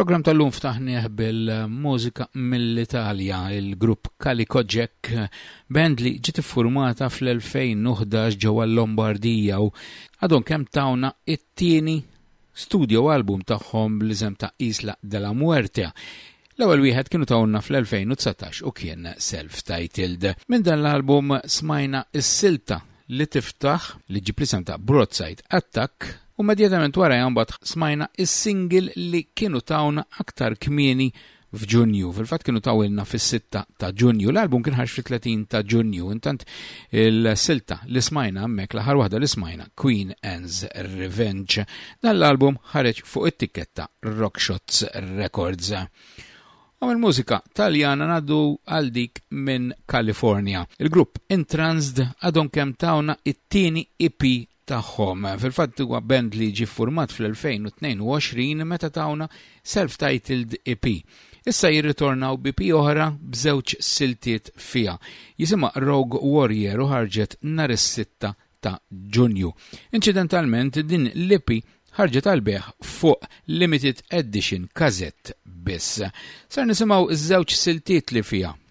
Il-program tal-lum ftaħnieh bil-mużika mill-Italja, il-grupp Calico Jack, band li ġiet iffurmata fl-2011 ġewwa l-Lombardija u għadhom kemm tawna it-tieni studjow album tagħhom bl-iżem ta' Isla de la Muerte. L-ewwel wieħed kienu tawna fl-2019 u kien self-titled. Minn dan l-album smajna s-silta li tiftaħ li ġib l-isem ta' Broadside Attack u medjatament wara mbagħad smajna s-single li kienu tawna aktar kmieni f'Ġunju. Fil-fatt kienu tawilna fis-6 ta' Ġunju. L-album kien ħarġ fit-30 ta' Ġunju. Intant il-silta li smajna hemmhekk l-aħħar waħda li smajna Queen Anne's Revenge. Dan l-album ħareġ fuq it-tikketta Rockshots Records. U minn mużika taljana naddu għal dik minn Kalifornja. Il-grupp Intransd għadhom kemm tawna it-tieni EP tagħhom. Fil-fatt huwa band li ġie ffurmat fl-2022 meta tawna self-titled EP. Issa jirritornaw b'EP oħra b'żewġ siltiet fiha. Jisimha Rogue Warrior u ħarġet nhar is-sitta ta' Ġunju. Inċidentalment din l-EP ħarġet għall-bejħ fuq limited edition każett biss. Ser nisimgħu ż-żewġ siltiet li fiha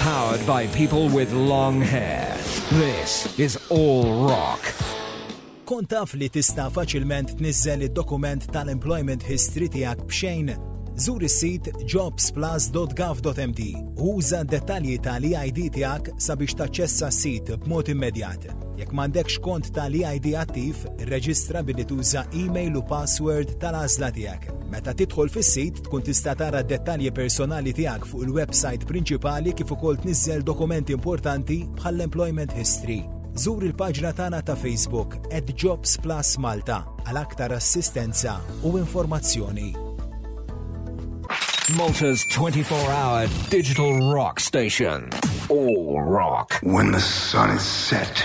Powered by people with long hair. This is all rock. Kont taf li tista' faċilment tniżżel id-dokument tal-employment history tiegħek b'xejn? Żur is-sit jobsplus.gov.mt u uża d-dettalji tal-EID tiegħek sabiex taċċessa s-sit b'mod immedjat. Jekk m'għandekx kont tal-EID attiv, irreġistra billi tuża email u password tal-għażla tiegħek. Meta tidħol fis-sit, Tkun tista' tara d-dettalji personali tiegħek fuq il-websajt prinċipali kif ukoll tniżżel dokumenti importanti bħall-employment history. Żur il-paġna tagħna ta' Facebook at Jobs Plus Malta għal aktar assistenza u informazzjoni. Malta's 24-hour digital rock station. All rock. When the sun is set.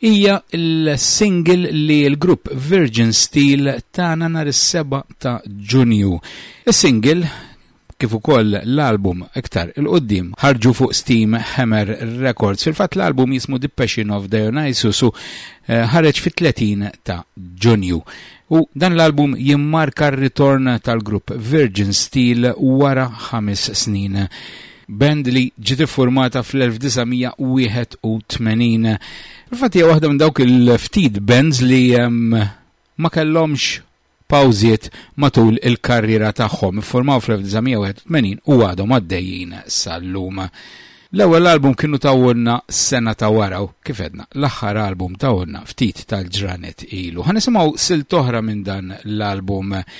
Hija l-single li l-grupp Virgin Steel tana nhar is-seba' ta' Ġunju. Is-single, kif ukoll l-album iktar 'il quddiem, ħarġu fuq Steam Hammer Records. Fil-fatt l-album jismu The Passion of Dionysus u eh, ħareġ fit-30 ta' Ġunju. U dan l-album jimmarka r-ritorn tal-grupp Virgin Steel wara ħames snin band li ġiet iffurmata fl-1981. Fil-fatt hija waħda minn dawk il-ftit bands li ma kellhomx pawżiet matul il-karriera tagħhom. Iffurmaw fl-1981 u għadhom għaddejjin sal-lum. L-ewwel album kienu tawulna sena ta' waraw, kif edna, l-aħħar album tawulna ftit tal-ġranet ilu. Ħanisimgħu silt oħra minn dan l-album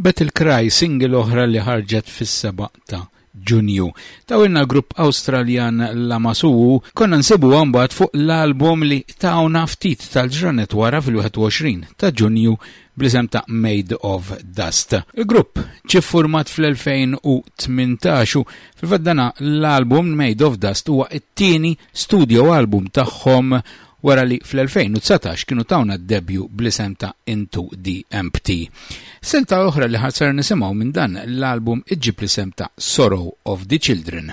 Battle Cry single oħra li ħarġet fis-seba ta' Ġunju. Tawilna l-grupp Awstraljan Lamassu, konna nsibuha mbagħad fuq l-album li tawna ftit tal-ġranet wara fil-21 ta' Ġunju bl-isem ta' Made of Dust. Il-grupp ġie ffurmat fl-2018 u fil-fatt dan l-album Made of Dust huwa t-tieni Studio album tagħhom wara li fl-2019 kienu tawna d-debju bl-isem ta' Into the Empty. Silta oħra li ħasar nisimgħu minn dan l-album iġġib l-isem ta' Sorrow of the Children.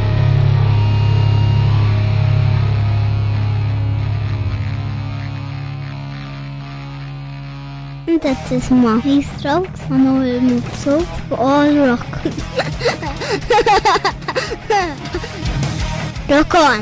Inta tisma' Three Strokes ma' Noel Muksu fuq All Rock. Rock on!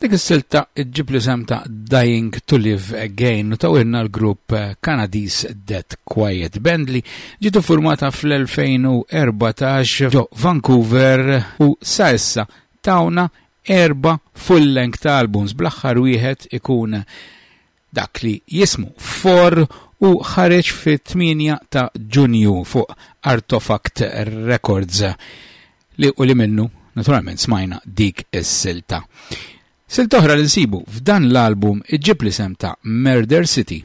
Dik is-silta ġib l-isem ta' Dying to Live Again u tawilna l-grupp eh, Kanadis Dead Quiet Band li ġitu formata fl-2014 ġo Vancouver u sa issa tawna erba full-length albums bl-aħħar wieħed ikun dak li jismu Four u ħareġ fit-tmienja ta' Ġunju fuq Artofact Records li u li minnu naturalment smajna dik is-silta. Silta oħra li nsibu f'dan l-album iġġib l-isem ta' Murder City.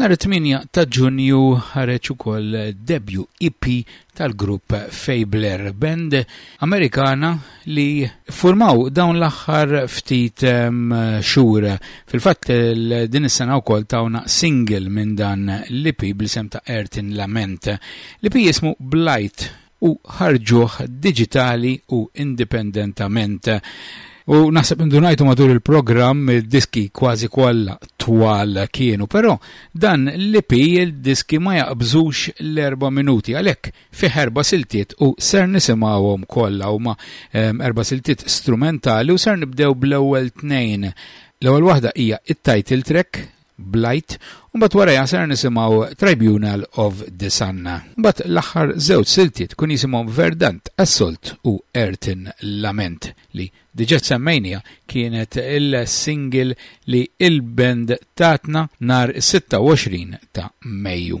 Nhar it-8 ta' Ġunju ħareġ ukoll debju EP tal-grupp Fabler, band Amerikana li ffurmaw dawn l-aħħar ftit ehm, xhur. Fil-fatt din is-sena wkoll tawna single minn dan l-EP bl-isem ta' Earth in Lament. L-EP jismu Blight u ħarġuh diġitali u indipendentament. U naħseb indunajtu matul il-programm id-diski kważi kollha twal kienu, però dan l-IP il-diski ma jaqbżux l-erba' minuti għalhekk fih erba' siltiet u ser nisimgħuhom kollha huma ehm, erba' siltiet strumentali u ser nibdew bl-ewwel tnejn. L-ewwel waħda hija it-title track Blight, u mbagħad warajha ser nisimgħu Tribunal of the Sun. Mbagħad l-aħħar żewġ siltiet kun jisimhom Verdant Assault u Erten Lament li diġà semmejniha kienet il-single li l-band tatna nhar is-26 ta' Mejju.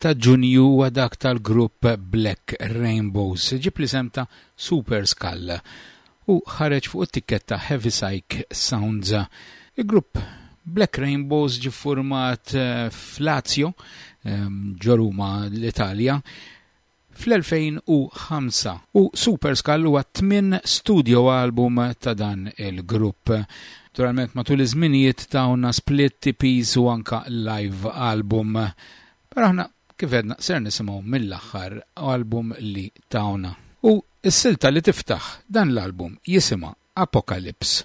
ta' Ġunju huwa dak tal-grupp Black Rainbows. Ġieb l-isem ta' Super Skull u ħareġ fuq it-tikketta Heavy Psych Sounds. Il-grupp Black Rainbows ġie ffurmat f'Lazio, ġo Ruma, l-Italja, fl-2005 u Super Skull huwa t-tmien studio album ta' dan il-grupp. Naturalment matul iż-żminijiet tawna split EPs u anke live album. Però aħna kif għedna ser nisimgħu mill-aħħar album li tawna. U s-silta li tiftaħ dan l-album jisimha Apocalypse.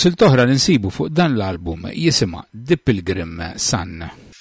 silt oħra li nsibu fuq dan l-album jisima The Pilgrim Sun.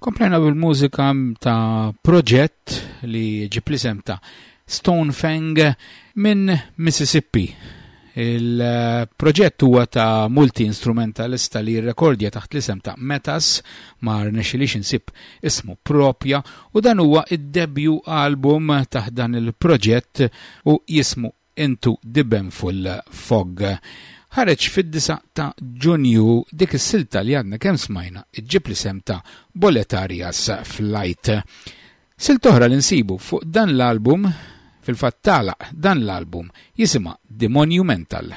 Komplejna bil-mużika ta' proġett li ġib l-isem ta' Stonefang minn Mississippi. Il-proġett huwa ta' multi-instrumentalista li jirrekordja taħt l-isem ta' Metas mar nexilix insib ismu propja u dan huwa id-debju album taħt dan il-proġett u jismu Into the Benful Fog. Ħareġ fid-disa' ta' Ġunju, dik is-silta li għadna kemm smajna ġġib l-isem ta' Boletarias Flight. Silta oħra li nsibu fuq dan l-album, fil-fatt tagħlaq dan l-album, jisimha The Monumental.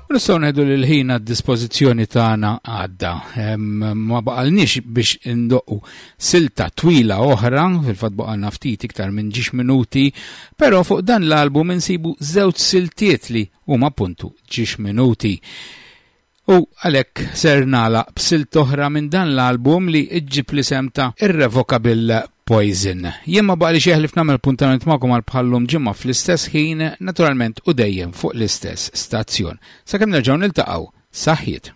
Nistgħu ngħidu li l-ħin għad-dispożizzjoni tagħna għadda. Ma baqalniex biex indoqqu silta twila oħra, fil-fatt baqalna ftit iktar minn ġiex minuti, però fuq dan l-album insibu żewġ siltiet li huma puntu ġiex minuti. U għalek ser nala b'silt oħra minn dan l-album li iġġib li sem ta' Irrevocable Poison. Jien ma baqli xieħlif namel puntament magħkom għal bħallum ġimma fl-istess ħin, naturalment u dejjem fuq l-istess stazzjon. Sakemm nerġgħu niltaqgħu, saħħiet.